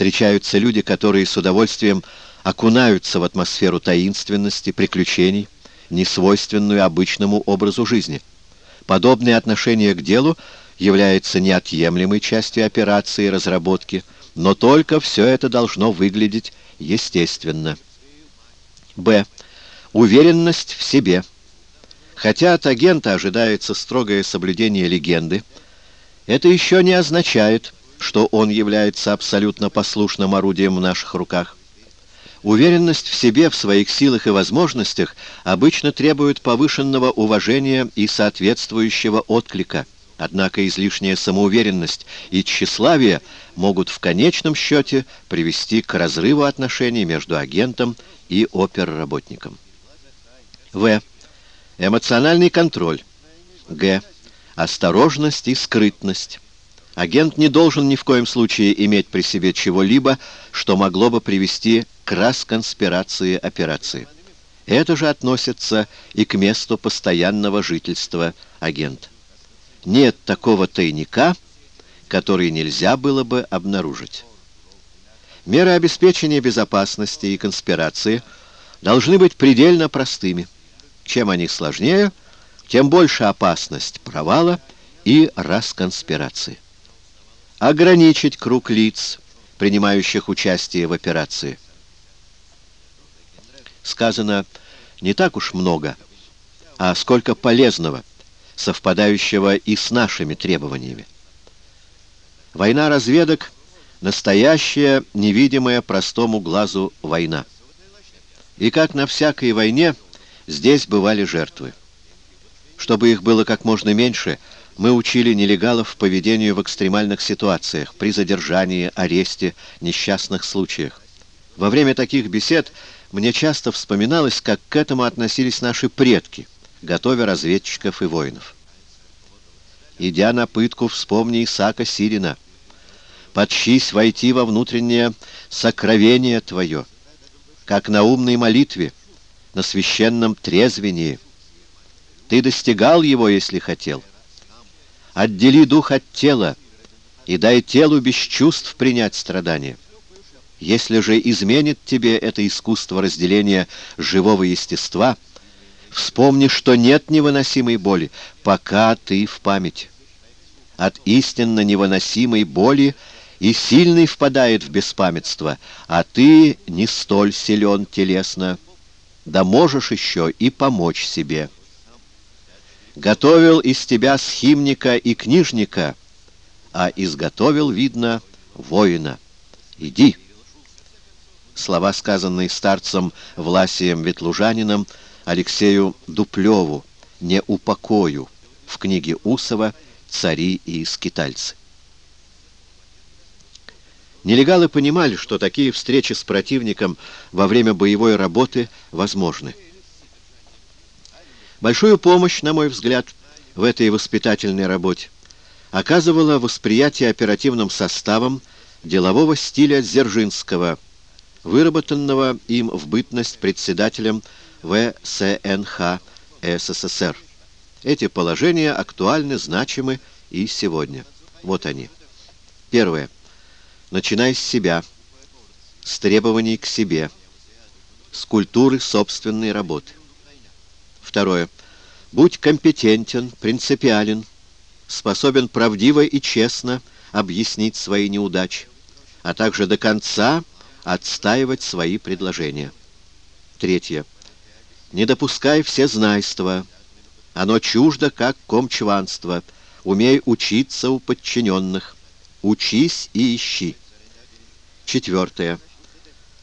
Встречаются люди, которые с удовольствием окунаются в атмосферу таинственности, приключений, несвойственную обычному образу жизни. Подобное отношение к делу является неотъемлемой частью операции разработки, но только все это должно выглядеть естественно. Б. Уверенность в себе. Хотя от агента ожидается строгое соблюдение легенды, это еще не означает, что он является абсолютно послушным орудием в наших руках. Уверенность в себе, в своих силах и возможностях обычно требует повышенного уважения и соответствующего отклика. Однако излишняя самоуверенность и тщеславие могут в конечном счете привести к разрыву отношений между агентом и оперработником. В. Эмоциональный контроль. Г. Осторожность и скрытность. Агент не должен ни в коем случае иметь при себе чего-либо, что могло бы привести к расконспирации операции. Это же относится и к месту постоянного жительства агента. Нет такого тайника, который нельзя было бы обнаружить. Меры обеспечения безопасности и конспирации должны быть предельно простыми. Чем они сложнее, тем больше опасность провала и расконспирации. Ограничить круг лиц, принимающих участие в операции. Сказано не так уж много, а сколько полезного, совпадающего и с нашими требованиями. Война разведок — настоящая, невидимая простому глазу война. И как на всякой войне — Здесь бывали жертвы. Чтобы их было как можно меньше, мы учили нелегалов поведению в экстремальных ситуациях, при задержании, аресте, несчастных случаях. Во время таких бесед мне часто вспоминалось, как к этому относились наши предки, готовя разведчиков и воинов. Идя на пытку, вспомни Исаака Сирина. Подчись войти во внутреннее сокровение твое, как на умной молитве, на священном трезвении. Ты достигал его, если хотел. Отдели дух от тела и дай телу без чувств принять страдания. Если же изменит тебе это искусство разделения живого естества, вспомни, что нет невыносимой боли, пока ты в памяти. От истинно невыносимой боли и сильный впадает в беспамятство, а ты не столь силен телесно, да можешь еще и помочь себе. Готовил из тебя схимника и книжника, а изготовил, видно, воина. Иди. Слова, сказанные старцем Власием Ветлужанином Алексею Дуплеву, не упокою, в книге Усова «Цари и скитальцы». Нелегалы понимали, что такие встречи с противником во время боевой работы возможны. Большую помощь, на мой взгляд, в этой воспитательной работе оказывало восприятие оперативным составом делового стиля Дзержинского, выработанного им в бытность председателем ВСНХ СССР. Эти положения актуальны, значимы и сегодня. Вот они. Первое. Начинай с себя, с требований к себе, с культуры собственной работы. Второе. Будь компетентен, принципиален, способен правдиво и честно объяснить свои неудачи, а также до конца отстаивать свои предложения. Третье. Не допускай всезнайства. Оно чуждо, как комчванство. Умей учиться у подчиненных. Учись и ищи. Четвертое.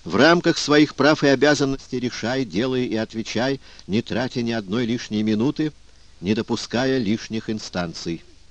В рамках своих прав и обязанностей решай, делай и отвечай, не тратя ни одной лишней минуты, не допуская лишних инстанций.